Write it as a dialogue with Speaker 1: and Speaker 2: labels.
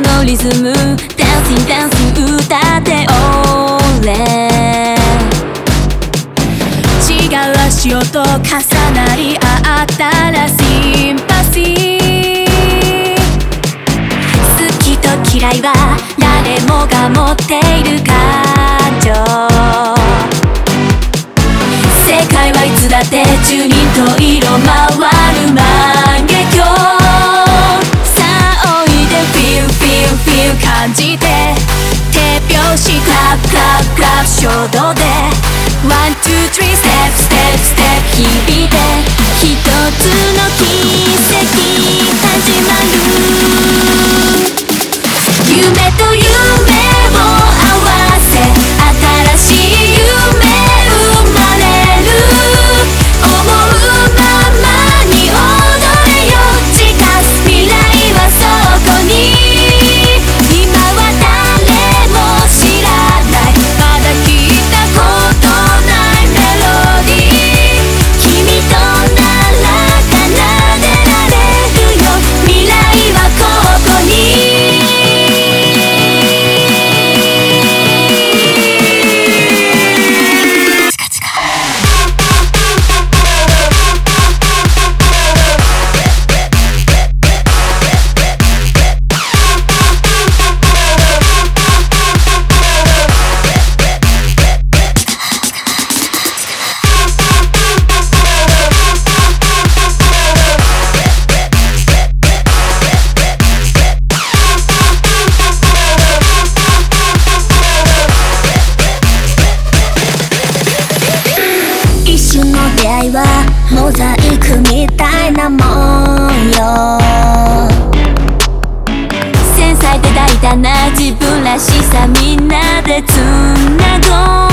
Speaker 1: のリズムダンシンダンシン歌って俺違う足音重なり合ったらシンパシー。好きと嫌いは誰もが持っている感情。世界はいつだって十人十色回感じて。手拍子クラップクラップクラップ衝動で。ワンツースリー。モザイクみたいなもんよ。繊細で大胆な自分らしさみんなでつなごう。